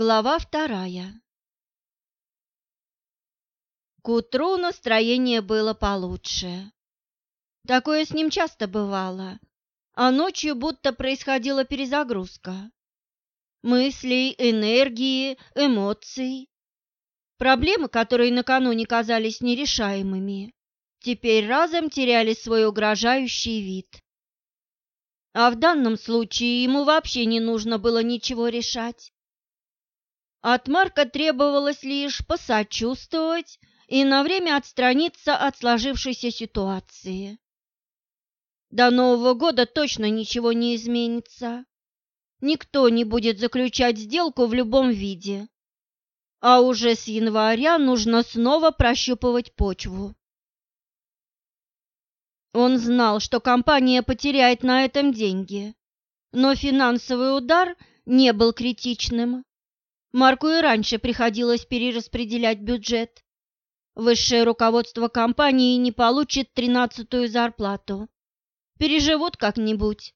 Глава вторая К утру настроение было получше. Такое с ним часто бывало, а ночью будто происходила перезагрузка. Мыслей, энергии, эмоций. Проблемы, которые накануне казались нерешаемыми, теперь разом теряли свой угрожающий вид. А в данном случае ему вообще не нужно было ничего решать. От Марка требовалось лишь посочувствовать и на время отстраниться от сложившейся ситуации. До Нового года точно ничего не изменится. Никто не будет заключать сделку в любом виде. А уже с января нужно снова прощупывать почву. Он знал, что компания потеряет на этом деньги, но финансовый удар не был критичным. Марку и раньше приходилось перераспределять бюджет. Высшее руководство компании не получит тринадцатую зарплату. Переживут как-нибудь.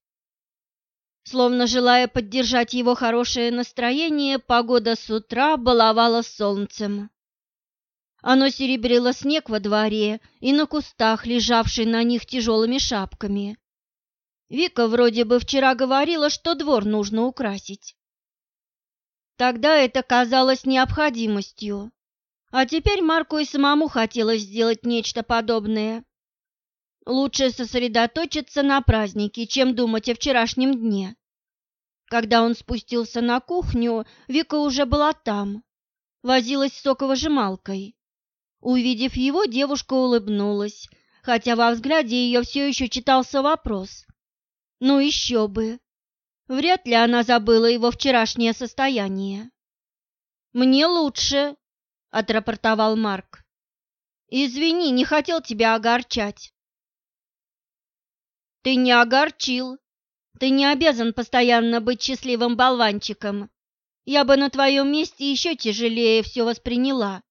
Словно желая поддержать его хорошее настроение, погода с утра баловала солнцем. Оно серебрило снег во дворе и на кустах, лежавший на них тяжелыми шапками. Вика вроде бы вчера говорила, что двор нужно украсить. Тогда это казалось необходимостью, а теперь Марку и самому хотелось сделать нечто подобное. Лучше сосредоточиться на празднике, чем думать о вчерашнем дне. Когда он спустился на кухню, Вика уже была там, возилась с соковыжималкой. Увидев его, девушка улыбнулась, хотя во взгляде ее все еще читался вопрос. Ну еще бы! Вряд ли она забыла его вчерашнее состояние. «Мне лучше», — отрапортовал Марк. «Извини, не хотел тебя огорчать». «Ты не огорчил. Ты не обязан постоянно быть счастливым болванчиком. Я бы на твоем месте еще тяжелее все восприняла.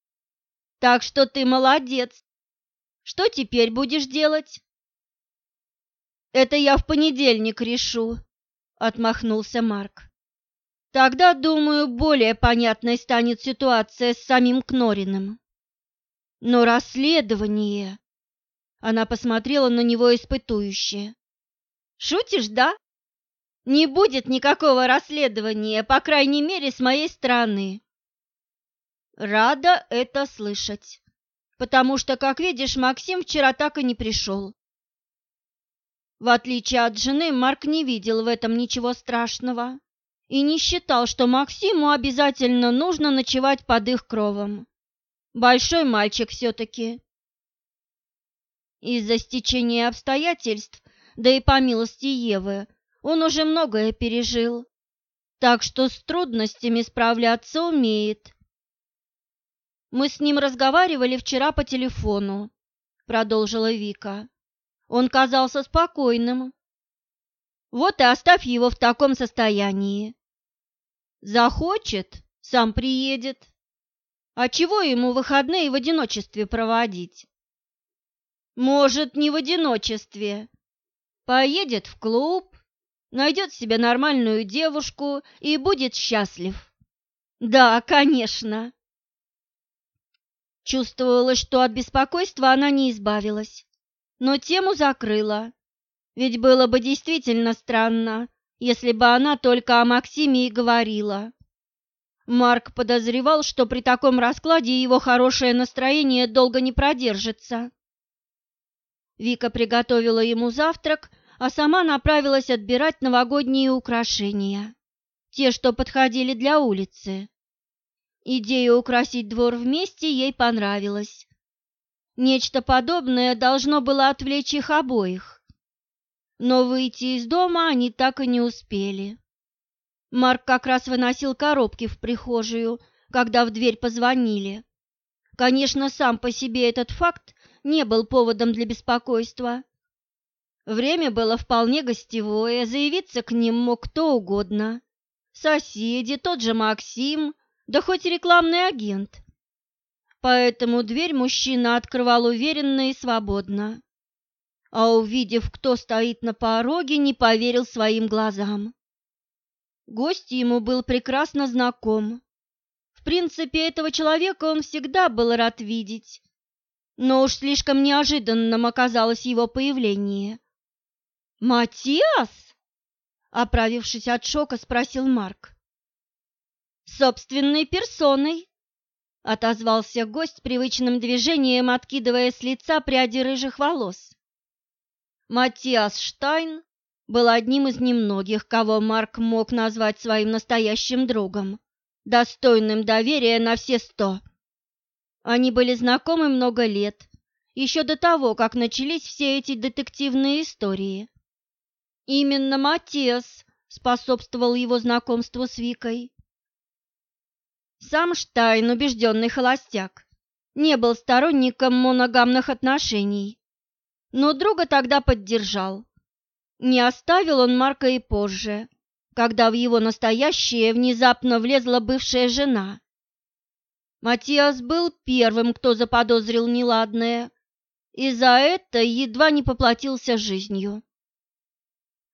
Так что ты молодец. Что теперь будешь делать?» «Это я в понедельник решу», отмахнулся Марк. Тогда, думаю, более понятной станет ситуация с самим Кнориным. Но расследование... Она посмотрела на него испытующе. Шутишь, да? Не будет никакого расследования, по крайней мере, с моей стороны. Рада это слышать, потому что, как видишь, Максим вчера так и не пришел. В отличие от жены, Марк не видел в этом ничего страшного и не считал, что Максиму обязательно нужно ночевать под их кровом. Большой мальчик все-таки. Из-за стечения обстоятельств, да и по милости Евы, он уже многое пережил, так что с трудностями справляться умеет. «Мы с ним разговаривали вчера по телефону», — продолжила Вика. Он казался спокойным. Вот и оставь его в таком состоянии. Захочет, сам приедет. А чего ему выходные в одиночестве проводить? Может, не в одиночестве. Поедет в клуб, найдет себе нормальную девушку и будет счастлив. Да, конечно. Чувствовала, что от беспокойства она не избавилась но тему закрыла. Ведь было бы действительно странно, если бы она только о Максиме и говорила. Марк подозревал, что при таком раскладе его хорошее настроение долго не продержится. Вика приготовила ему завтрак, а сама направилась отбирать новогодние украшения, те, что подходили для улицы. Идея украсить двор вместе ей понравилась. Нечто подобное должно было отвлечь их обоих. Но выйти из дома они так и не успели. Марк как раз выносил коробки в прихожую, когда в дверь позвонили. Конечно, сам по себе этот факт не был поводом для беспокойства. Время было вполне гостевое, заявиться к ним мог кто угодно. Соседи, тот же Максим, да хоть рекламный агент поэтому дверь мужчина открывал уверенно и свободно. А увидев, кто стоит на пороге, не поверил своим глазам. Гость ему был прекрасно знаком, В принципе, этого человека он всегда был рад видеть, но уж слишком неожиданным оказалось его появление. «Матиас?» — оправившись от шока, спросил Марк. «Собственной персоной», — отозвался гость привычным движением, откидывая с лица пряди рыжих волос. Матиас Штайн был одним из немногих, кого Марк мог назвать своим настоящим другом, достойным доверия на все сто. Они были знакомы много лет, еще до того, как начались все эти детективные истории. Именно Матиас способствовал его знакомству с Викой. Сам Штайн, убежденный холостяк, не был сторонником моногамных отношений, но друга тогда поддержал. Не оставил он Марка и позже, когда в его настоящее внезапно влезла бывшая жена. Матиас был первым, кто заподозрил неладное, и за это едва не поплатился жизнью.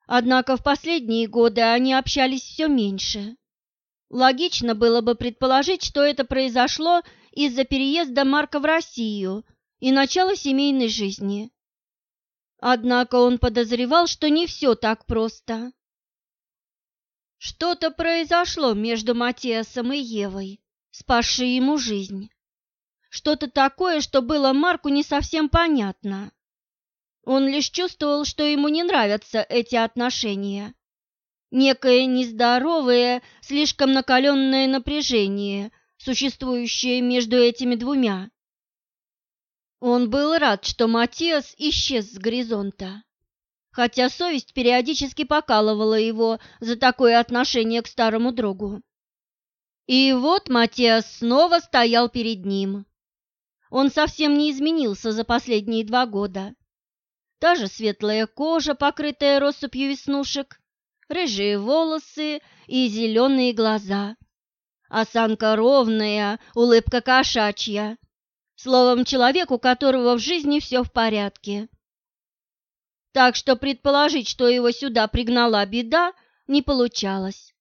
Однако в последние годы они общались все меньше. Логично было бы предположить, что это произошло из-за переезда Марка в Россию и начала семейной жизни. Однако он подозревал, что не все так просто. Что-то произошло между Матиасом и Евой, спасшей ему жизнь. Что-то такое, что было Марку не совсем понятно. Он лишь чувствовал, что ему не нравятся эти отношения. Некое нездоровое, слишком накаленное напряжение, существующее между этими двумя. Он был рад, что Матиас исчез с горизонта, хотя совесть периодически покалывала его за такое отношение к старому другу. И вот Матиас снова стоял перед ним. Он совсем не изменился за последние два года. Та же светлая кожа, покрытая россыпью веснушек, рыжие волосы и зеленые глаза. Осанка ровная, улыбка кошачья. Словом, человек, у которого в жизни все в порядке. Так что предположить, что его сюда пригнала беда, не получалось.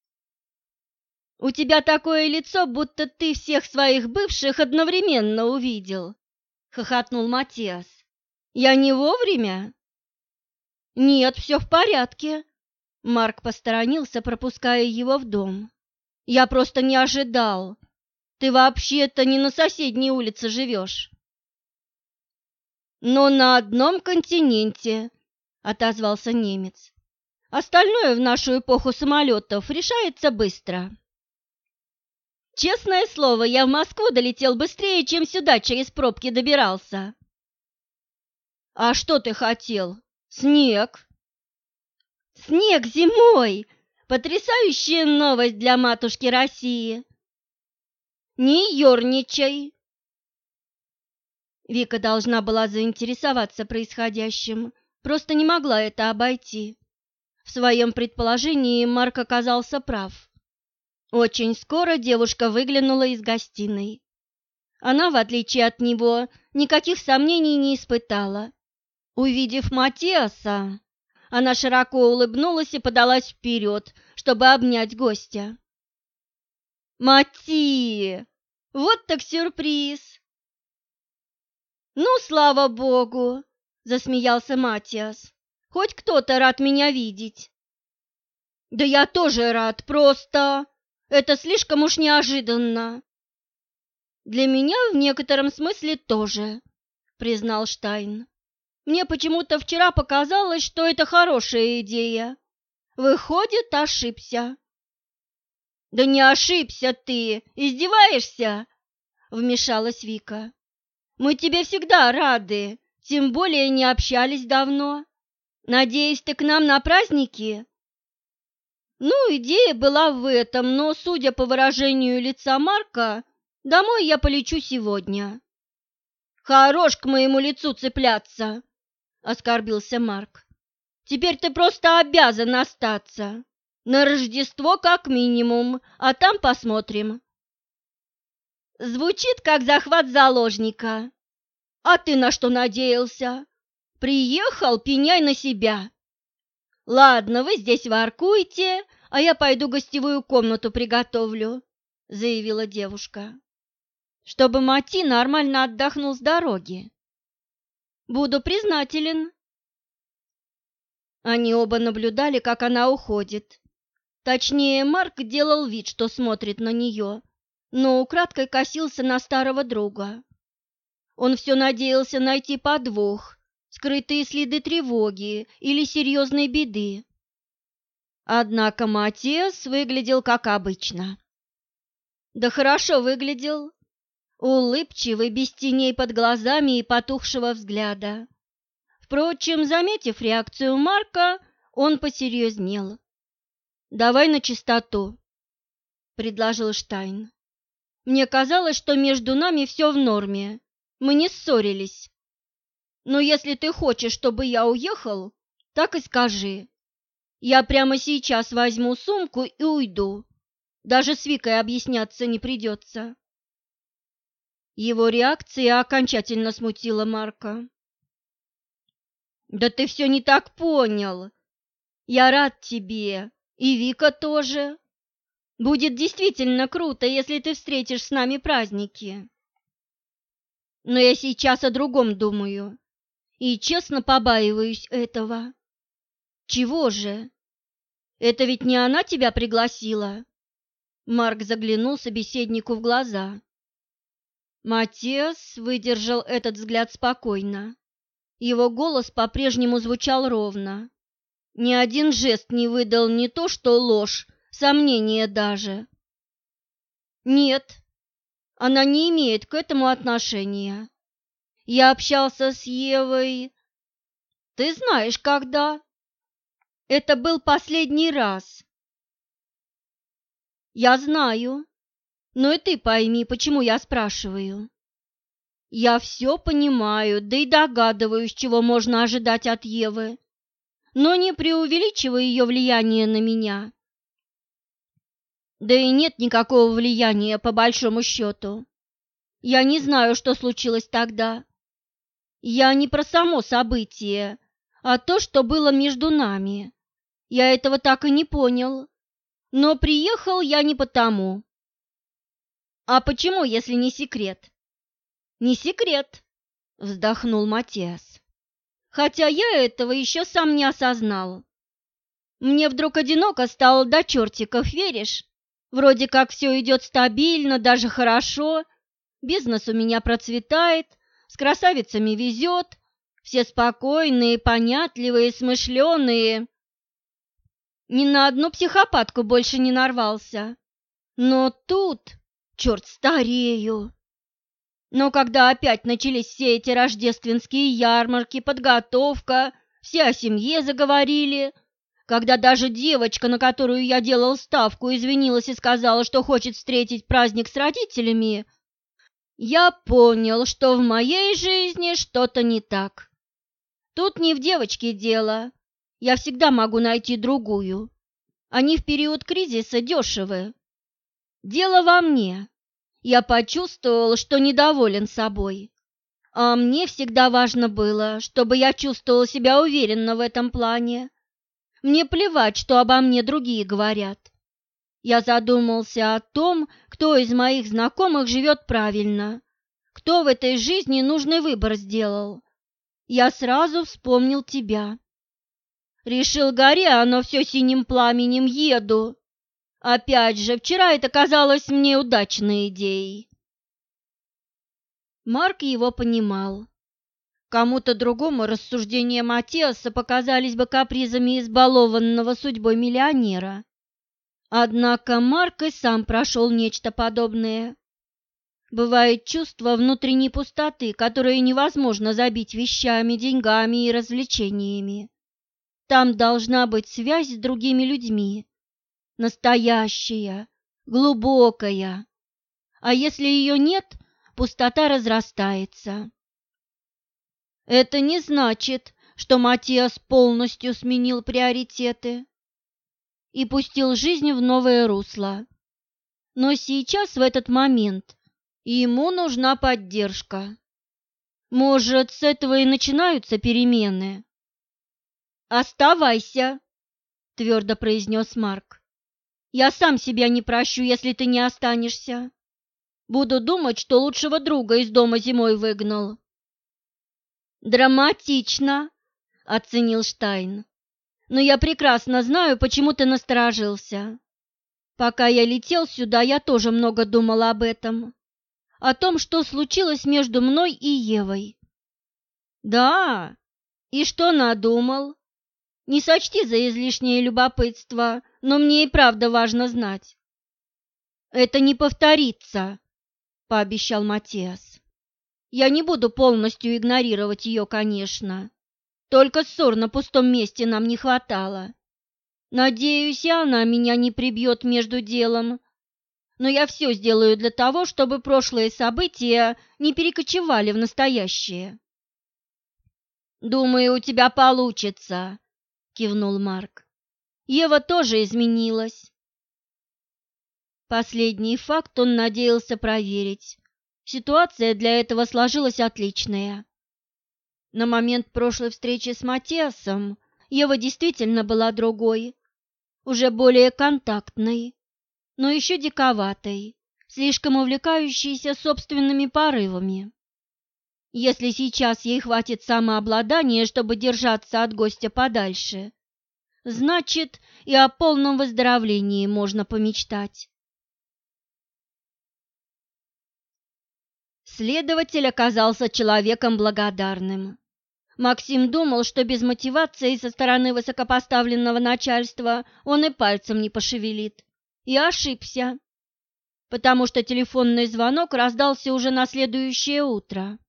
«У тебя такое лицо, будто ты всех своих бывших одновременно увидел», — хохотнул Матиас. Я не вовремя? Нет, все в порядке. Марк посторонился, пропуская его в дом. Я просто не ожидал. Ты вообще-то не на соседней улице живешь. Но на одном континенте, отозвался немец. Остальное в нашу эпоху самолетов решается быстро. Честное слово, я в Москву долетел быстрее, чем сюда через пробки добирался. А что ты хотел? Снег. Снег зимой. Потрясающая новость для матушки России. Не ерничай. Вика должна была заинтересоваться происходящим, просто не могла это обойти. В своем предположении Марк оказался прав. Очень скоро девушка выглянула из гостиной. Она, в отличие от него, никаких сомнений не испытала. Увидев Матиаса, она широко улыбнулась и подалась вперед, чтобы обнять гостя. «Мати! Вот так сюрприз!» «Ну, слава богу!» – засмеялся Матиас. «Хоть кто-то рад меня видеть!» «Да я тоже рад, просто это слишком уж неожиданно!» «Для меня в некотором смысле тоже», – признал Штайн. Мне почему-то вчера показалось, что это хорошая идея. Выходит, ошибся. Да не ошибся ты, издеваешься? Вмешалась Вика. Мы тебе всегда рады, тем более не общались давно. Надеюсь, ты к нам на праздники? Ну, идея была в этом, но, судя по выражению лица Марка, домой я полечу сегодня. Хорош к моему лицу цепляться оскорбился Марк. Теперь ты просто обязан остаться. На Рождество как минимум, а там посмотрим. Звучит как захват заложника. А ты на что надеялся? Приехал, пеняй на себя. Ладно, вы здесь воркуйте, а я пойду гостевую комнату приготовлю. – заявила девушка. «Чтобы Мати нормально отдохнул с дороги. Буду признателен». Они оба наблюдали, как она уходит. Точнее, Марк делал вид, что смотрит на нее, но украдкой косился на старого друга. Он все надеялся найти подвох, скрытые следы тревоги или серьезной беды. Однако Матиас выглядел как обычно. Да хорошо выглядел, улыбчивый, без теней под глазами и потухшего взгляда. Впрочем, заметив реакцию Марка, он посерьезнел. «Давай на чистоту», — предложил Штайн. «Мне казалось, что между нами все в норме, мы не ссорились. Но если ты хочешь, чтобы я уехал, так и скажи. Я прямо сейчас возьму сумку и уйду. Даже с Викой объясняться не придется». Его реакция окончательно смутила Марка. Да ты все не так понял. Я рад тебе, и Вика тоже. Будет действительно круто, если ты встретишь с нами праздники. Но я сейчас о другом думаю и честно побаиваюсь этого. Чего же? Это ведь не она тебя пригласила? Марк заглянул собеседнику в глаза. Матиас выдержал этот взгляд спокойно. Его голос по-прежнему звучал ровно. Ни один жест не выдал не то что ложь, сомнение даже. Нет, она не имеет к этому отношения. Я общался с Евой... Ты знаешь, когда? Это был последний раз. Я знаю, но и ты пойми, почему я спрашиваю. Я все понимаю, да и догадываюсь, чего можно ожидать от Евы, но не преувеличиваю ее влияние на меня. Да и нет никакого влияния, по большому счету. Я не знаю, что случилось тогда. Я не про само событие, а то, что было между нами. Я этого так и не понял. Но приехал я не потому. А почему, если не секрет? Не секрет, вздохнул Матиас. Хотя я этого еще сам не осознал. Мне вдруг одиноко стало до чертиков, веришь? Вроде как все идет стабильно, даже хорошо. Бизнес у меня процветает, с красавицами везет, все спокойные, понятливые, смышленые. Ни на одну психопатку больше не нарвался. Но тут, черт, старею. Но когда опять начались все эти рождественские ярмарки, подготовка, все о семье заговорили, когда даже девочка, на которую я делал ставку, извинилась и сказала, что хочет встретить праздник с родителями, я понял, что в моей жизни что-то не так. Тут не в девочке дело, я всегда могу найти другую. Они в период кризиса дешевы. Дело во мне я почувствовал, что недоволен собой. А мне всегда важно было, чтобы я чувствовал себя уверенно в этом плане. Мне плевать, что обо мне другие говорят. Я задумался о том, кто из моих знакомых живет правильно, кто в этой жизни нужный выбор сделал. Я сразу вспомнил тебя. Решил, горе оно все синим пламенем, еду. Опять же, вчера это казалось мне удачной идеей. Марк его понимал. Кому-то другому рассуждения Матиаса показались бы капризами избалованного судьбой миллионера. Однако Марк и сам прошел нечто подобное. Бывает чувство внутренней пустоты, которое невозможно забить вещами, деньгами и развлечениями. Там должна быть связь с другими людьми, настоящая, глубокая. А если ее нет, пустота разрастается. Это не значит, что Матиас полностью сменил приоритеты и пустил жизнь в новое русло. Но сейчас, в этот момент, ему нужна поддержка. Может, с этого и начинаются перемены. «Оставайся», — твердо произнес Марк. Я сам себя не прощу, если ты не останешься. Буду думать, что лучшего друга из дома зимой выгнал. Драматично, оценил Штайн. Но я прекрасно знаю, почему ты насторожился. Пока я летел сюда, я тоже много думал об этом. О том, что случилось между мной и Евой. Да, и что надумал? Не сочти за излишнее любопытство, но мне и правда важно знать. Это не повторится, пообещал Матиас. Я не буду полностью игнорировать ее, конечно. Только ссор на пустом месте нам не хватало. Надеюсь, и она меня не прибьет между делом. Но я все сделаю для того, чтобы прошлые события не перекочевали в настоящее. «Думаю, у тебя получится», — кивнул Марк. «Ева тоже изменилась». Последний факт он надеялся проверить. Ситуация для этого сложилась отличная. На момент прошлой встречи с Матиасом Ева действительно была другой, уже более контактной, но еще диковатой, слишком увлекающейся собственными порывами. Если сейчас ей хватит самообладания, чтобы держаться от гостя подальше, значит, и о полном выздоровлении можно помечтать. Следователь оказался человеком благодарным. Максим думал, что без мотивации со стороны высокопоставленного начальства он и пальцем не пошевелит. И ошибся, потому что телефонный звонок раздался уже на следующее утро.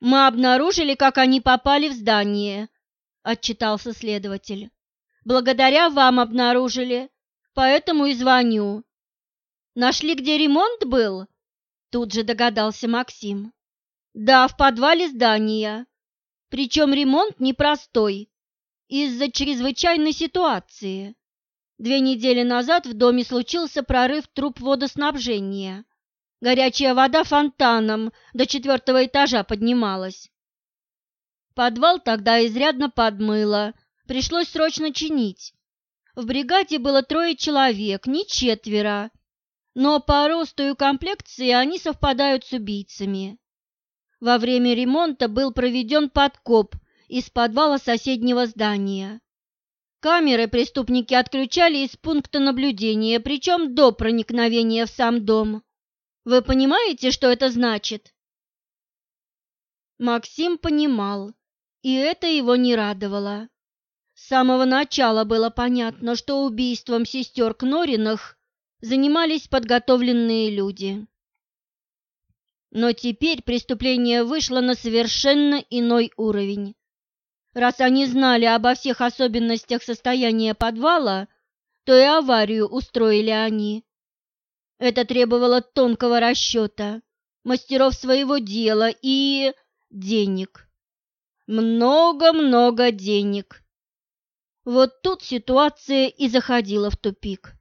«Мы обнаружили, как они попали в здание», – отчитался следователь. «Благодаря вам обнаружили, поэтому и звоню». «Нашли, где ремонт был?» – тут же догадался Максим. «Да, в подвале здания. Причем ремонт непростой, из-за чрезвычайной ситуации. Две недели назад в доме случился прорыв труб водоснабжения. Горячая вода фонтаном до четвертого этажа поднималась. Подвал тогда изрядно подмыло, пришлось срочно чинить. В бригаде было трое человек, не четверо, но по росту и комплекции они совпадают с убийцами. Во время ремонта был проведен подкоп из подвала соседнего здания. Камеры преступники отключали из пункта наблюдения, причем до проникновения в сам дом. Вы понимаете, что это значит? Максим понимал, и это его не радовало. С самого начала было понятно, что убийством сестер Кнориных занимались подготовленные люди. Но теперь преступление вышло на совершенно иной уровень. Раз они знали обо всех особенностях состояния подвала, то и аварию устроили они. Это требовало тонкого расчета, мастеров своего дела и денег. Много-много денег. Вот тут ситуация и заходила в тупик.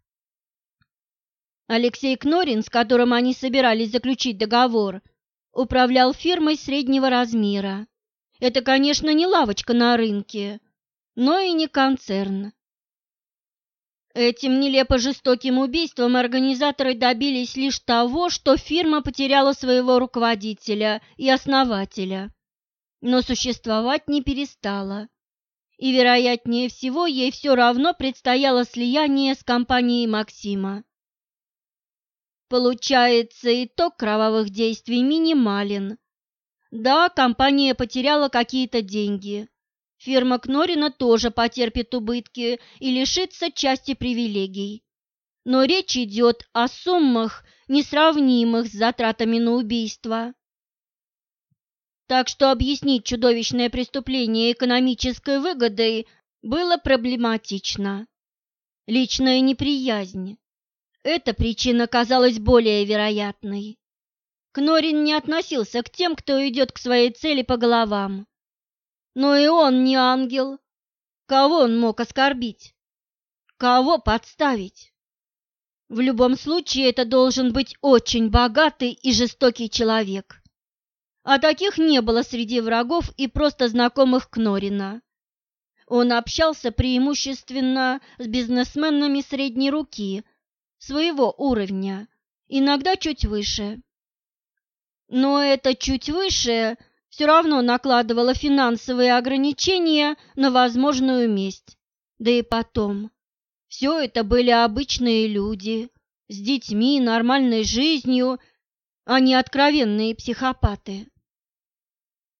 Алексей Кнорин, с которым они собирались заключить договор, управлял фирмой среднего размера. Это, конечно, не лавочка на рынке, но и не концерн. Этим нелепо жестоким убийством организаторы добились лишь того, что фирма потеряла своего руководителя и основателя, но существовать не перестала. И, вероятнее всего, ей все равно предстояло слияние с компанией Максима. Получается, итог кровавых действий минимален. Да, компания потеряла какие-то деньги, Фирма Кнорина тоже потерпит убытки и лишится части привилегий. Но речь идет о суммах, несравнимых с затратами на убийство. Так что объяснить чудовищное преступление экономической выгодой было проблематично. Личная неприязнь. Эта причина казалась более вероятной. Кнорин не относился к тем, кто идет к своей цели по головам. Но и он не ангел. Кого он мог оскорбить? Кого подставить? В любом случае, это должен быть очень богатый и жестокий человек. А таких не было среди врагов и просто знакомых Кнорина. Он общался преимущественно с бизнесменами средней руки, своего уровня, иногда чуть выше. Но это чуть выше все равно накладывало финансовые ограничения на возможную месть. Да и потом, все это были обычные люди, с детьми, нормальной жизнью, а не откровенные психопаты.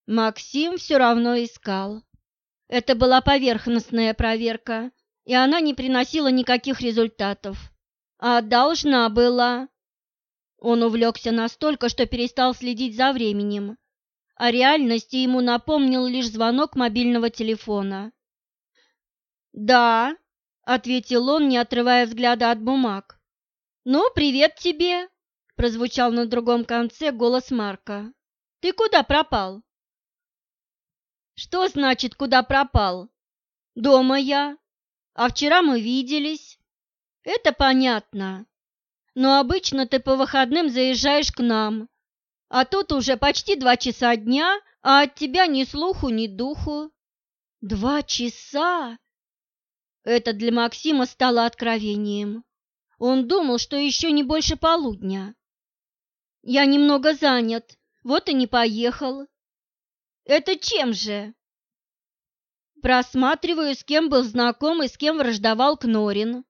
Максим все равно искал. Это была поверхностная проверка, и она не приносила никаких результатов. А должна была. Он увлекся настолько, что перестал следить за временем. О реальности ему напомнил лишь звонок мобильного телефона. «Да», — ответил он, не отрывая взгляда от бумаг. «Ну, привет тебе!» – прозвучал на другом конце голос Марка. «Ты куда пропал?» «Что значит, куда пропал?» «Дома я. А вчера мы виделись». «Это понятно. Но обычно ты по выходным заезжаешь к нам. А тут уже почти два часа дня, а от тебя ни слуху, ни духу». «Два часа?» Это для Максима стало откровением. Он думал, что еще не больше полудня. Я немного занят, вот и не поехал. Это чем же? Просматриваю, с кем был знаком и с кем враждовал Кнорин.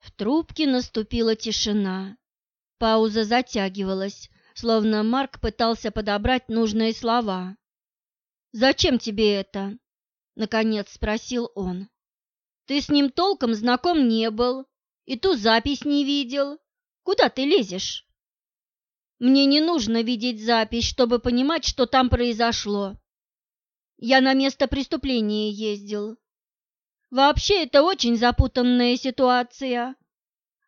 В трубке наступила тишина. Пауза затягивалась, словно Марк пытался подобрать нужные слова. «Зачем тебе это?» — наконец спросил он. Ты с ним толком знаком не был и ту запись не видел. Куда ты лезешь? Мне не нужно видеть запись, чтобы понимать, что там произошло. Я на место преступления ездил. Вообще это очень запутанная ситуация.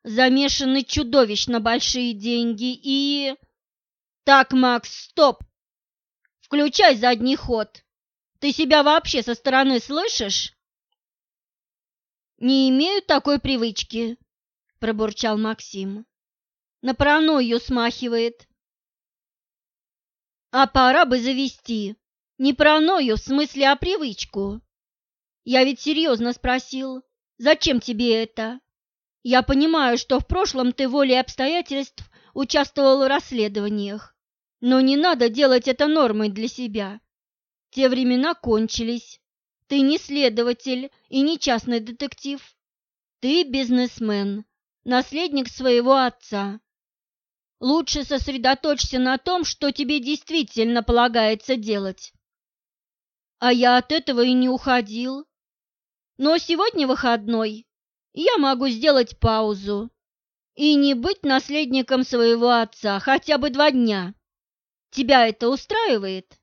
Замешаны чудовищно большие деньги и... Так, Макс, стоп! Включай задний ход. Ты себя вообще со стороны слышишь? Не имею такой привычки, пробурчал Максим. На паранойю смахивает. А пора бы завести. Не паранойю, в смысле, а привычку. Я ведь серьезно спросил, зачем тебе это? Я понимаю, что в прошлом ты волей обстоятельств участвовал в расследованиях, но не надо делать это нормой для себя. Те времена кончились, ты не следователь и не частный детектив. Ты бизнесмен, наследник своего отца. Лучше сосредоточься на том, что тебе действительно полагается делать. А я от этого и не уходил. Но сегодня выходной, я могу сделать паузу и не быть наследником своего отца хотя бы два дня. Тебя это устраивает?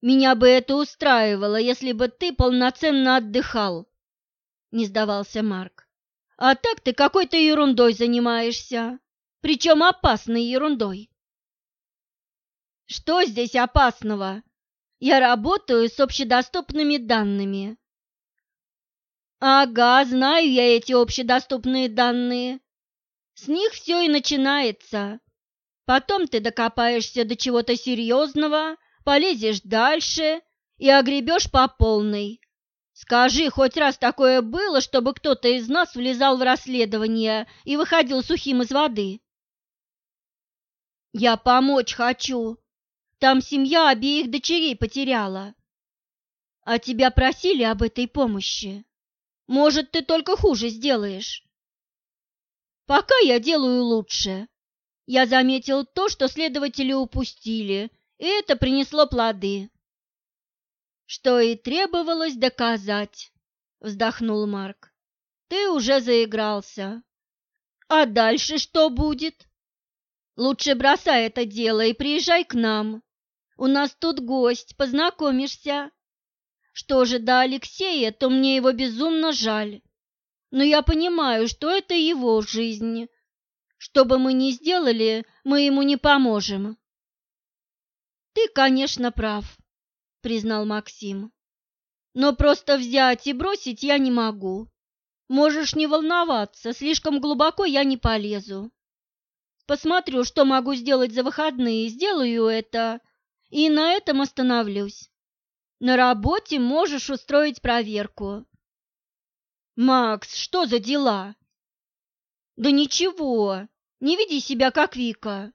Меня бы это устраивало, если бы ты полноценно отдыхал, не сдавался Марк. А так ты какой-то ерундой занимаешься, причем опасной ерундой. Что здесь опасного? Я работаю с общедоступными данными. Ага, знаю я эти общедоступные данные. С них все и начинается. Потом ты докопаешься до чего-то серьезного, полезешь дальше и огребешь по полной. Скажи, хоть раз такое было, чтобы кто-то из нас влезал в расследование и выходил сухим из воды? Я помочь хочу. Там семья обеих дочерей потеряла. А тебя просили об этой помощи. Может, ты только хуже сделаешь. Пока я делаю лучше. Я заметил то, что следователи упустили, и это принесло плоды. Что и требовалось доказать, вздохнул Марк. Ты уже заигрался. А дальше что будет? Лучше бросай это дело и приезжай к нам. У нас тут гость, познакомишься. Что же до Алексея, то мне его безумно жаль. Но я понимаю, что это его жизнь. Что бы мы ни сделали, мы ему не поможем. Ты, конечно, прав, признал Максим. Но просто взять и бросить я не могу. Можешь не волноваться, слишком глубоко я не полезу. Посмотрю, что могу сделать за выходные, сделаю это, и на этом остановлюсь. На работе можешь устроить проверку. Макс, что за дела? Да ничего, не веди себя как Вика.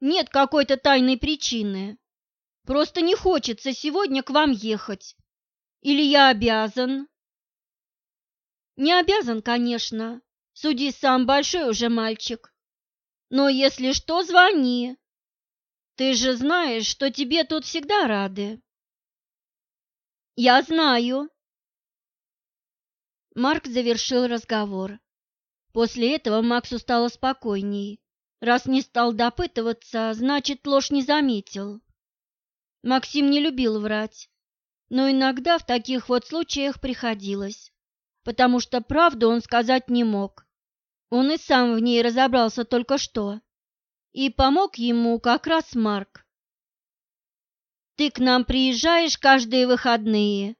Нет какой-то тайной причины. Просто не хочется сегодня к вам ехать. Или я обязан? Не обязан, конечно. Суди сам, большой уже мальчик. Но если что, звони. Ты же знаешь, что тебе тут всегда рады. Я знаю. Марк завершил разговор. После этого Максу стало спокойней. Раз не стал допытываться, значит, ложь не заметил. Максим не любил врать, но иногда в таких вот случаях приходилось, потому что правду он сказать не мог. Он и сам в ней разобрался только что, и помог ему как раз Марк. «Ты к нам приезжаешь каждые выходные».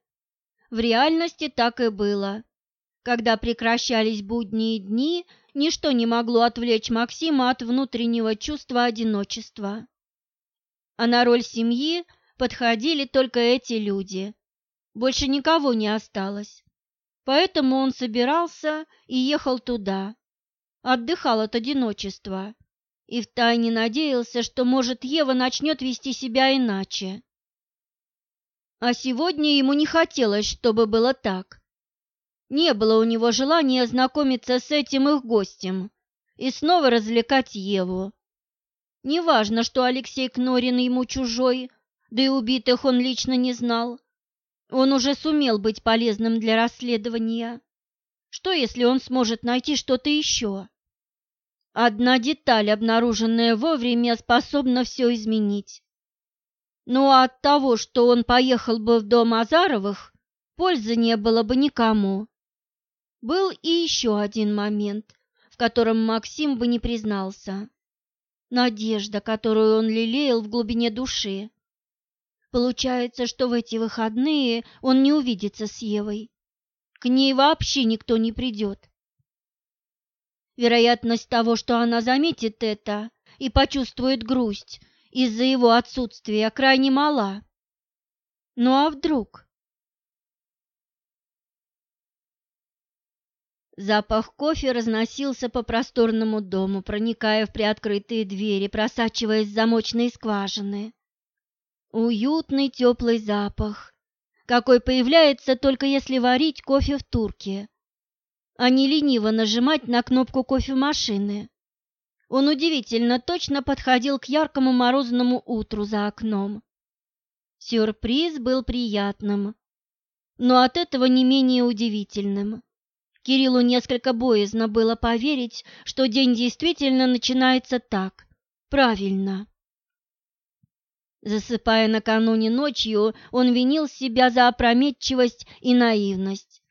В реальности так и было. Когда прекращались будние дни, ничто не могло отвлечь Максима от внутреннего чувства одиночества а на роль семьи подходили только эти люди. Больше никого не осталось. Поэтому он собирался и ехал туда. Отдыхал от одиночества и втайне надеялся, что, может, Ева начнет вести себя иначе. А сегодня ему не хотелось, чтобы было так. Не было у него желания знакомиться с этим их гостем и снова развлекать Еву. Неважно, что Алексей Кнорин ему чужой, да и убитых он лично не знал. Он уже сумел быть полезным для расследования. Что, если он сможет найти что-то еще? Одна деталь, обнаруженная вовремя, способна все изменить. Но от того, что он поехал бы в дом Азаровых, пользы не было бы никому. Был и еще один момент, в котором Максим бы не признался надежда, которую он лелеял в глубине души. Получается, что в эти выходные он не увидится с Евой. К ней вообще никто не придет. Вероятность того, что она заметит это и почувствует грусть из-за его отсутствия, крайне мала. Ну а вдруг? Запах кофе разносился по просторному дому, проникая в приоткрытые двери, просачиваясь в замочные скважины. Уютный теплый запах, какой появляется только если варить кофе в турке, а не лениво нажимать на кнопку кофемашины. Он удивительно точно подходил к яркому морозному утру за окном. Сюрприз был приятным, но от этого не менее удивительным. Кириллу несколько боязно было поверить, что день действительно начинается так, правильно. Засыпая накануне ночью, он винил себя за опрометчивость и наивность.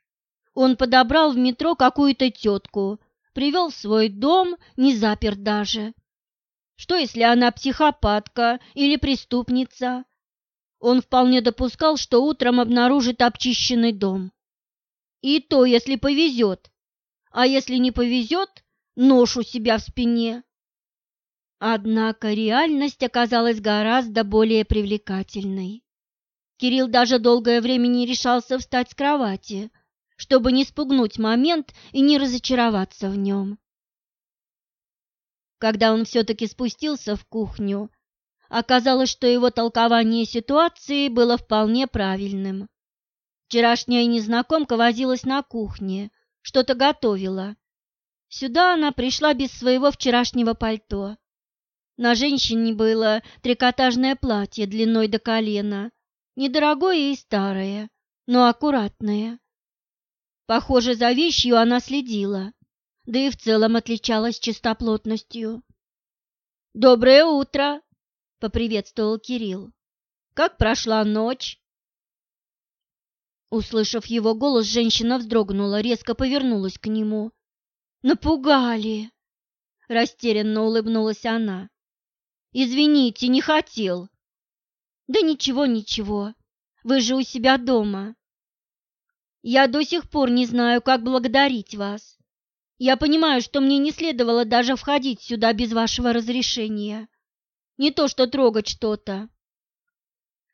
Он подобрал в метро какую-то тетку, привел в свой дом, не запер даже. Что, если она психопатка или преступница? Он вполне допускал, что утром обнаружит обчищенный дом. И то, если повезет. А если не повезет, нож у себя в спине. Однако реальность оказалась гораздо более привлекательной. Кирилл даже долгое время не решался встать с кровати, чтобы не спугнуть момент и не разочароваться в нем. Когда он все-таки спустился в кухню, оказалось, что его толкование ситуации было вполне правильным. Вчерашняя незнакомка возилась на кухне, что-то готовила. Сюда она пришла без своего вчерашнего пальто. На женщине было трикотажное платье длиной до колена, недорогое и старое, но аккуратное. Похоже, за вещью она следила, да и в целом отличалась чистоплотностью. «Доброе утро!» — поприветствовал Кирилл. «Как прошла ночь?» Услышав его голос, женщина вздрогнула, резко повернулась к нему. «Напугали!» – растерянно улыбнулась она. «Извините, не хотел». «Да ничего, ничего. Вы же у себя дома. Я до сих пор не знаю, как благодарить вас. Я понимаю, что мне не следовало даже входить сюда без вашего разрешения. Не то что трогать что-то.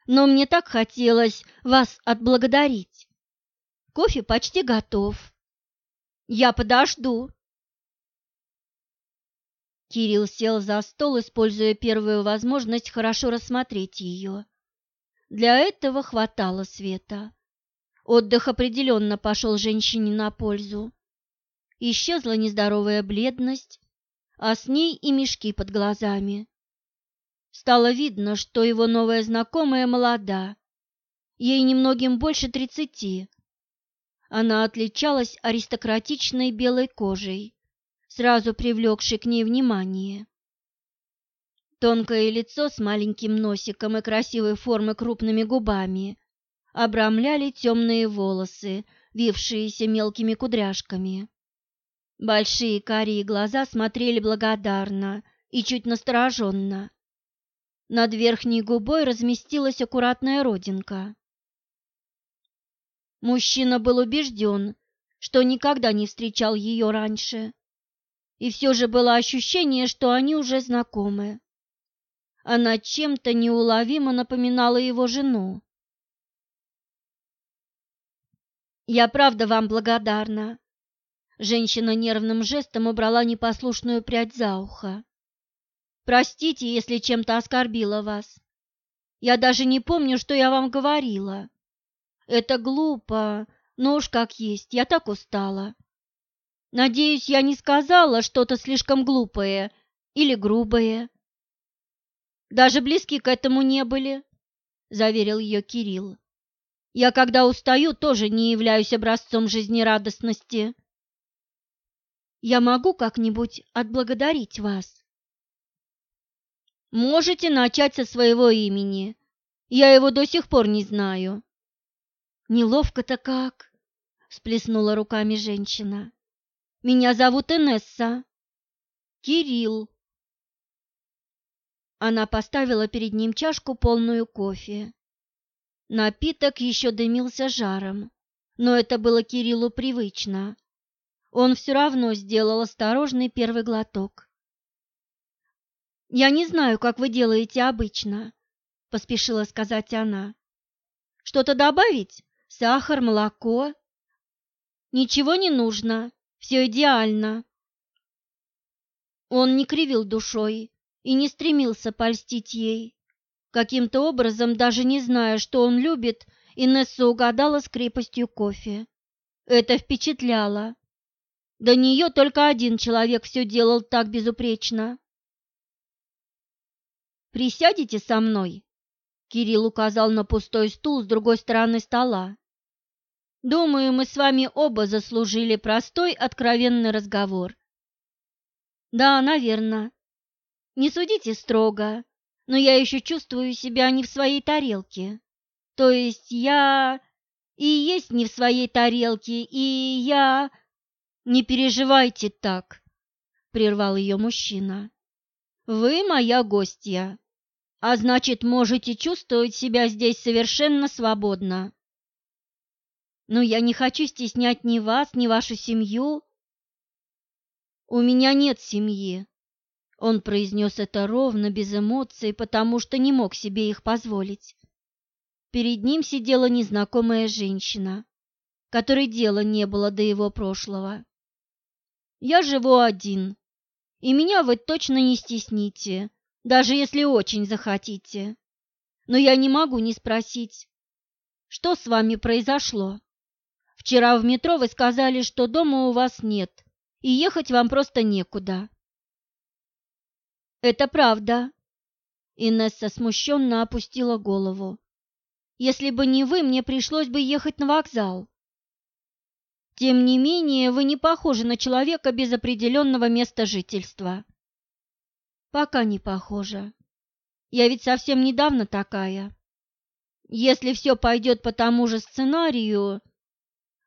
но мне так хотелось вас отблагодарить. Кофе почти готов. Я подожду. Кирилл сел за стол, используя первую возможность хорошо рассмотреть ее. Для этого хватало света. Отдых определенно пошел женщине на пользу. Исчезла нездоровая бледность, а с ней и мешки под глазами. Стало видно, что его новая знакомая молода, ей немногим больше тридцати. Она отличалась аристократичной белой кожей, сразу привлекшей к ней внимание. Тонкое лицо с маленьким носиком и красивой формы крупными губами обрамляли темные волосы, вившиеся мелкими кудряшками. Большие карие глаза смотрели благодарно и чуть настороженно. Над верхней губой разместилась аккуратная родинка. Мужчина был убежден, что никогда не встречал ее раньше, и все же было ощущение, что они уже знакомы. Она чем-то неуловимо напоминала его жену. «Я правда вам благодарна», Женщина нервным жестом убрала непослушную прядь за ухо. Простите, если чем-то оскорбила вас. Я даже не помню, что я вам говорила. Это глупо, но уж как есть, я так устала. Надеюсь, я не сказала что-то слишком глупое или грубое. Даже близки к этому не были, заверил ее Кирилл. Я, когда устаю, тоже не являюсь образцом жизнерадостности. Я могу как-нибудь отблагодарить вас? Можете начать со своего имени. Я его до сих пор не знаю. Неловко-то как, всплеснула руками женщина. Меня зовут Инесса. Кирилл. Она поставила перед ним чашку полную кофе. Напиток еще дымился жаром, но это было Кириллу привычно. Он все равно сделал осторожный первый глоток. «Я не знаю, как вы делаете обычно», — поспешила сказать она. «Что-то добавить? Сахар, молоко?» «Ничего не нужно, все идеально». Он не кривил душой и не стремился польстить ей. Каким-то образом, даже не зная, что он любит, Инесса угадала с крепостью кофе. Это впечатляло. До нее только один человек все делал так безупречно. Присядете со мной?» Кирилл указал на пустой стул с другой стороны стола. «Думаю, мы с вами оба заслужили простой, откровенный разговор». «Да, наверное. Не судите строго, но я еще чувствую себя не в своей тарелке. То есть я и есть не в своей тарелке, и я...» «Не переживайте так», — прервал ее мужчина. «Вы моя гостья, а значит, можете чувствовать себя здесь совершенно свободно. Но я не хочу стеснять ни вас, ни вашу семью. У меня нет семьи. Он произнес это ровно, без эмоций, потому что не мог себе их позволить. Перед ним сидела незнакомая женщина, которой дела не было до его прошлого. Я живу один, и меня вы точно не стесните, даже если очень захотите. Но я не могу не спросить, что с вами произошло? Вчера в метро вы сказали, что дома у вас нет, и ехать вам просто некуда. Это правда. Инесса смущенно опустила голову. Если бы не вы, мне пришлось бы ехать на вокзал. Тем не менее, вы не похожи на человека без определенного места жительства. Пока не похоже. Я ведь совсем недавно такая. Если все пойдет по тому же сценарию,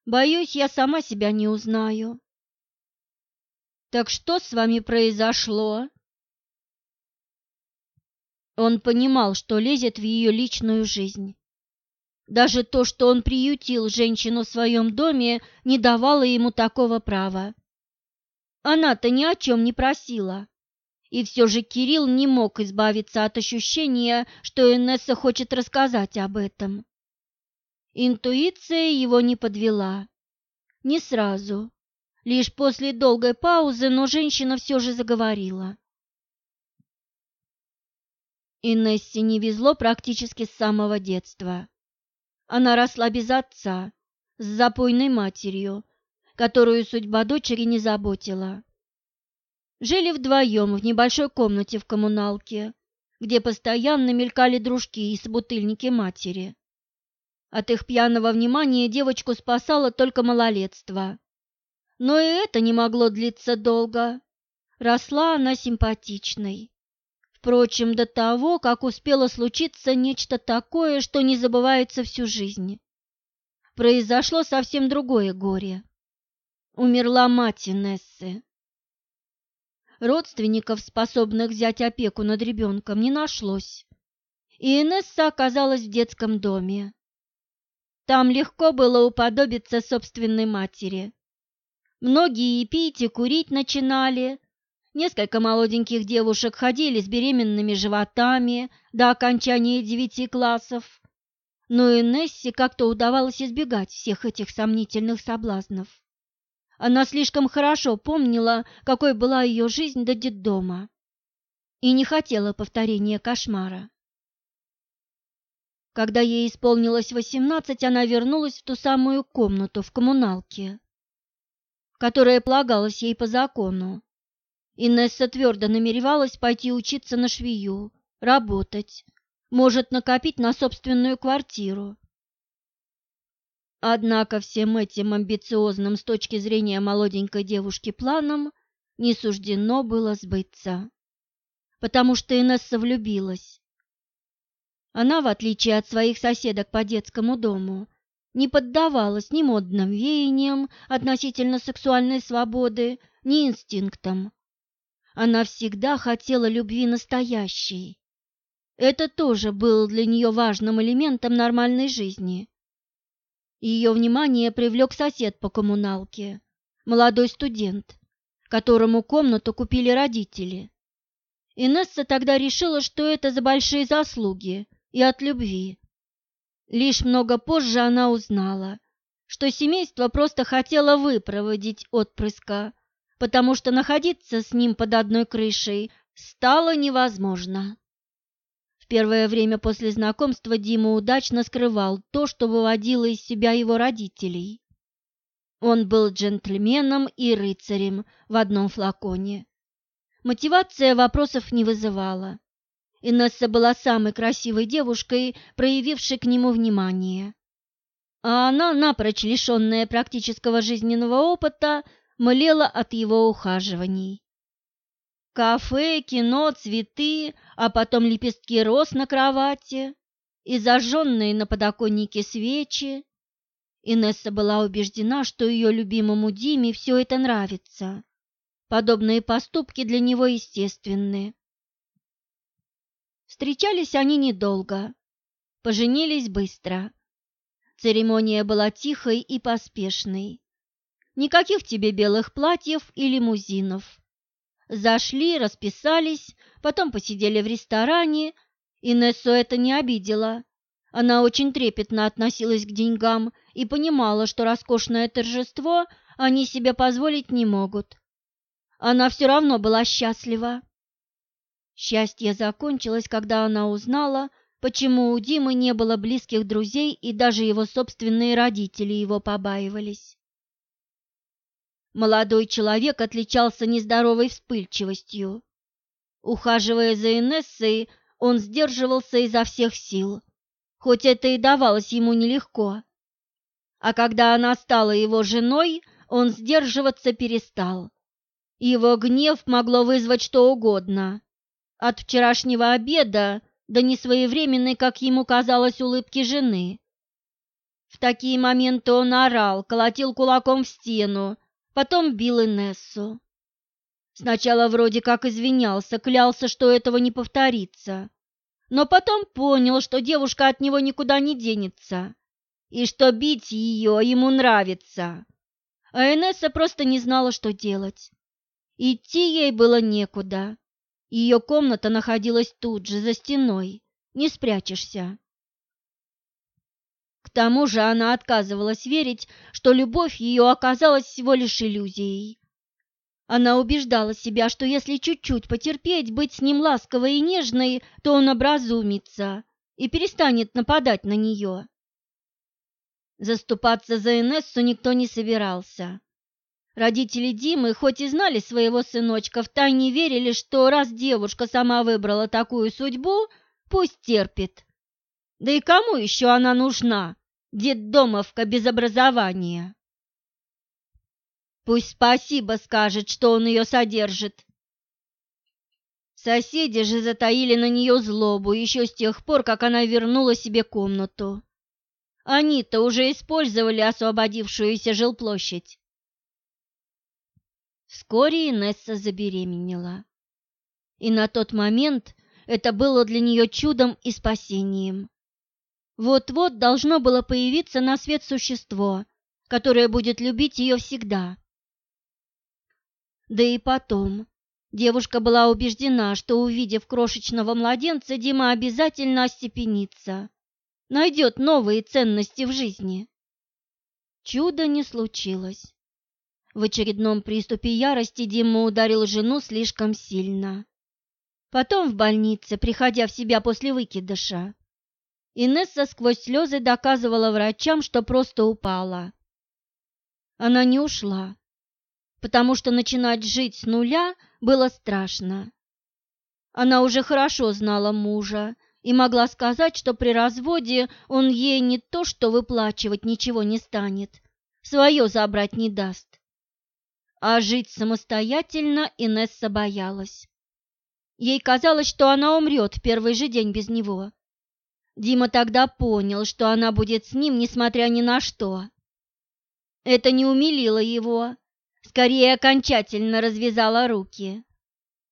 боюсь, я сама себя не узнаю. Так что с вами произошло? Он понимал, что лезет в ее личную жизнь. Даже то, что он приютил женщину в своем доме, не давало ему такого права. Она-то ни о чем не просила И все же Кирилл не мог избавиться от ощущения, что Инесса хочет рассказать об этом. Интуиция его не подвела. Не сразу. Лишь после долгой паузы, но женщина все же заговорила. Инессе не везло практически с самого детства. Она росла без отца, с запойной матерью, которую судьба дочери не заботила. Жили вдвоем в небольшой комнате в коммуналке, где постоянно мелькали дружки и собутыльники матери. От их пьяного внимания девочку спасало только малолетство. Но и это не могло длиться долго. Росла она симпатичной. Впрочем, до того, как успело случиться нечто такое, что не забывается всю жизнь. Произошло совсем другое горе. Умерла мать Инессы. Родственников, способных взять опеку над ребенком, не нашлось, и Инесса оказалась в детском доме. Там легко было уподобиться собственной матери. Многие пить, и курить начинали. Несколько молоденьких девушек ходили с беременными животами до окончания девяти классов. Но Инессе как-то удавалось избегать всех этих сомнительных соблазнов. Она слишком хорошо помнила, какой была ее жизнь до детдома, и не хотела повторения кошмара. Когда ей исполнилось восемнадцать, она вернулась в ту самую комнату в коммуналке, которая полагалась ей по закону. Инесса твердо намеревалась пойти учиться на швею, работать, может накопить на собственную квартиру. Однако всем этим амбициозным с точки зрения молоденькой девушки планам не суждено было сбыться, потому что Инесса влюбилась она, в отличие от своих соседок по детскому дому, не поддавалась ни модным веяниям относительно сексуальной свободы, ни инстинктам. Она всегда хотела любви настоящей. Это тоже было для нее важным элементом нормальной жизни. Ее внимание привлек сосед по коммуналке, молодой студент, которому комнату купили родители. Инесса тогда решила, что это за большие заслуги – и от любви. Лишь много позже она узнала, что семейство просто хотело выпроводить отпрыска, потому что находиться с ним под одной крышей стало невозможно. В первое время после знакомства Дима удачно скрывал то, что выводило из себя его родителей. Он был джентльменом и рыцарем в одном флаконе. Мотивация вопросов не вызывала. Инесса была самой красивой девушкой, проявившей к нему внимание. А она, напрочь лишенная практического жизненного опыта, млела от его ухаживаний. Кафе, кино, цветы, а потом лепестки роз на кровати и зажженные на подоконнике свечи. Инесса была убеждена, что ее любимому Диме все это нравится. Подобные поступки для него естественны. Встречались они недолго, поженились быстро. Церемония была тихой и поспешной. Никаких тебе белых платьев и лимузинов. Зашли, расписались, потом посидели в ресторане. Инессу это не обидело. Она очень трепетно относилась к деньгам и понимала, что роскошное торжество они себе позволить не могут. Она все равно была счастлива. Счастье закончилось, когда она узнала, почему у Димы не было близких друзей и даже его собственные родители его побаивались. Молодой человек отличался нездоровой вспыльчивостью. Ухаживая за Инессой, он сдерживался изо всех сил, хоть это и давалось ему нелегко. А когда она стала его женой, он сдерживаться перестал. Его гнев могло вызвать что угодно от вчерашнего обеда до несвоевременной, как ему казалось, улыбки жены. В такие моменты он орал, колотил кулаком в стену, потом бил Инессу. Сначала вроде как извинялся, клялся, что этого не повторится, но потом понял, что девушка от него никуда не денется и что бить ее ему нравится. А Инесса просто не знала, что делать. Идти ей было некуда. Ее комната находилась тут же, за стеной, не спрячешься. К тому же она отказывалась верить, что любовь ее оказалась всего лишь иллюзией. Она убеждала себя, что если чуть-чуть потерпеть, быть с ним ласковой и нежной, то он образумится и перестанет нападать на нее. Заступаться за Инессу никто не собирался. Родители Димы, хоть и знали своего сыночка, втайне верили, что раз девушка сама выбрала такую судьбу, пусть терпит. Да и кому еще она нужна, детдомовка без образования? Пусть спасибо скажет, что он ее содержит. Соседи же затаили на нее злобу еще с тех пор, как она вернула себе комнату. Они-то уже использовали освободившуюся жилплощадь. Вскоре Инесса забеременела. И на тот момент это было для нее чудом и спасением. Вот-вот должно было появиться на свет существо, которое будет любить ее всегда. Да и потом, девушка была убеждена, что, увидев крошечного младенца, Дима обязательно остепенится, найдет новые ценности в жизни. Чудо не случилось. В очередном приступе ярости Дима ударил жену слишком сильно. Потом в больнице, приходя в себя после выкидыша, Инесса сквозь слезы доказывала врачам, что просто упала. Она не ушла, потому что начинать жить с нуля было страшно. Она уже хорошо знала мужа и могла сказать, что при разводе он ей не то что выплачивать ничего не станет, свое забрать не даст. А жить самостоятельно Инесса боялась. Ей казалось, что она умрет в первый же день без него. Дима тогда понял, что она будет с ним, несмотря ни на что. Это не умилило его, скорее окончательно развязала руки.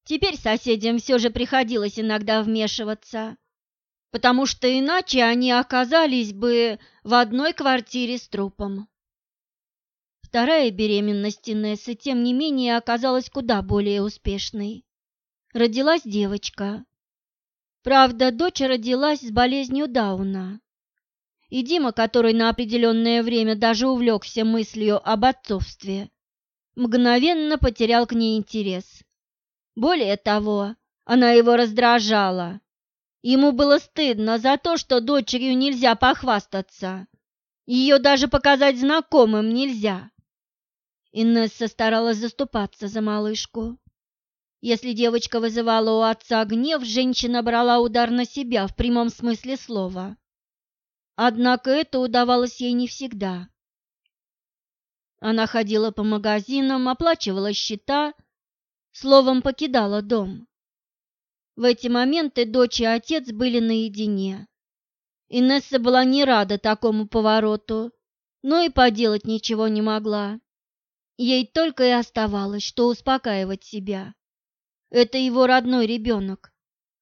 Теперь соседям все же приходилось иногда вмешиваться, потому что иначе они оказались бы в одной квартире с трупом. Вторая беременность Инессы, тем не менее, оказалась куда более успешной. Родилась девочка. Правда, дочь родилась с болезнью Дауна. И Дима, который на определенное время даже увлекся мыслью об отцовстве, мгновенно потерял к ней интерес. Более того, она его раздражала. Ему было стыдно за то, что дочерью нельзя похвастаться. Ее даже показать знакомым нельзя. Инесса старалась заступаться за малышку. Если девочка вызывала у отца гнев, женщина брала удар на себя в прямом смысле слова. Однако это удавалось ей не всегда. Она ходила по магазинам, оплачивала счета, словом, покидала дом. В эти моменты дочь и отец были наедине. Инесса была не рада такому повороту, но и поделать ничего не могла. Ей только и оставалось, что успокаивать себя. Это его родной ребенок.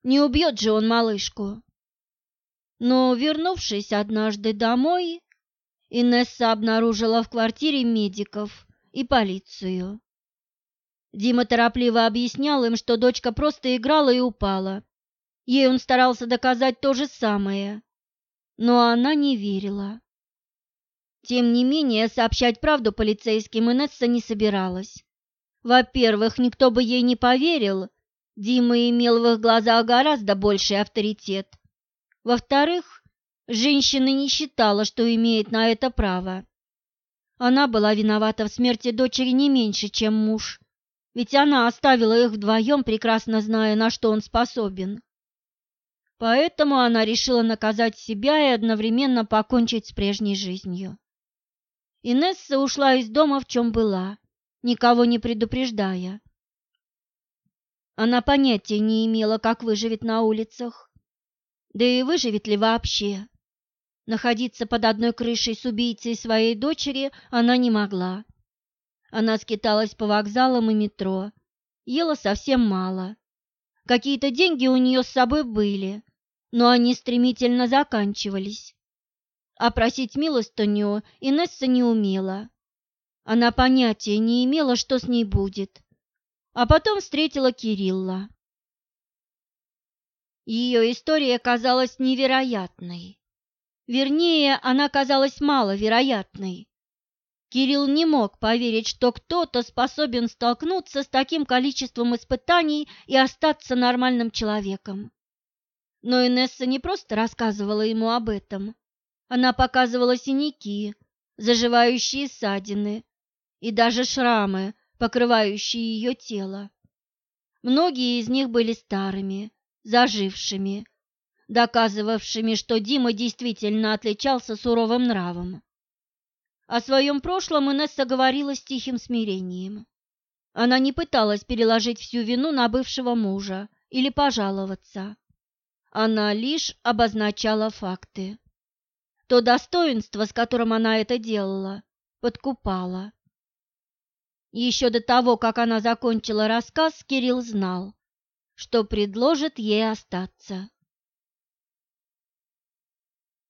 Не убьет же он малышку. Но, вернувшись однажды домой, Инесса обнаружила в квартире медиков и полицию. Дима торопливо объяснял им, что дочка просто играла и упала. Ей он старался доказать то же самое, но она не верила. Тем не менее, сообщать правду полицейским Инесса не собиралась. Во-первых, никто бы ей не поверил, Дима имел в их глазах гораздо больший авторитет. Во-вторых, Женщина не считала, что имеет на это право. Она была виновата в смерти дочери не меньше, чем муж, ведь она оставила их вдвоем, прекрасно зная, на что он способен. Поэтому она решила наказать себя и одновременно покончить с прежней жизнью. Инесса ушла из дома, в чем была, никого не предупреждая. Она понятия не имела, как выживет на улицах, да и выживет ли вообще. Находиться под одной крышей с убийцей своей дочери она не могла. Она скиталась по вокзалам и метро, ела совсем мало. Какие-то деньги у нее с собой были, но они стремительно заканчивались. А просить милостыню Инесса не умела. Она понятия не имела, что с ней будет. А потом встретила Кирилла. Ее история казалась невероятной. Вернее, она казалась маловероятной. Кирилл не мог поверить, что кто-то способен столкнуться с таким количеством испытаний и остаться нормальным человеком. Но Инесса не просто рассказывала ему об этом. Она показывала синяки, заживающие ссадины и даже шрамы, покрывающие ее тело. Многие из них были старыми, зажившими, доказывавшими, что Дима действительно отличался суровым нравом. О своем прошлом Инесса говорила с тихим смирением. Она не пыталась переложить всю вину на бывшего мужа или пожаловаться. Она лишь обозначала факты. То достоинство, с которым она это делала, подкупало. Еще до того, как она закончила рассказ, Кирилл знал, что предложит ей остаться.